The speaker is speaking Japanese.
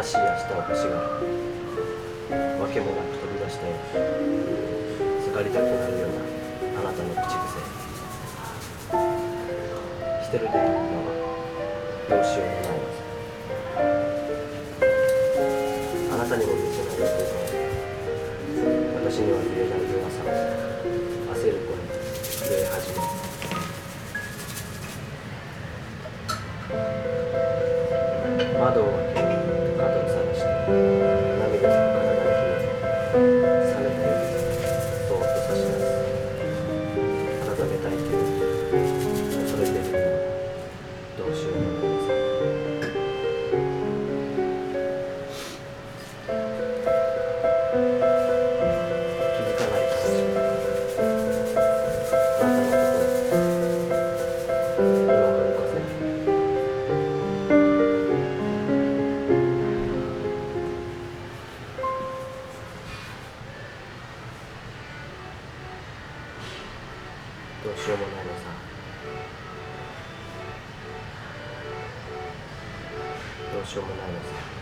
悲しい明日を星が訳もなく飛び出してすがりたくなるようなあなたの口癖してるでい。い。のどうしようもない。あなたにも見せない。夜空私には言えない。弱さを焦る声震え始め窓を開け探しどうしようもないのさ。どうしようもないのさ。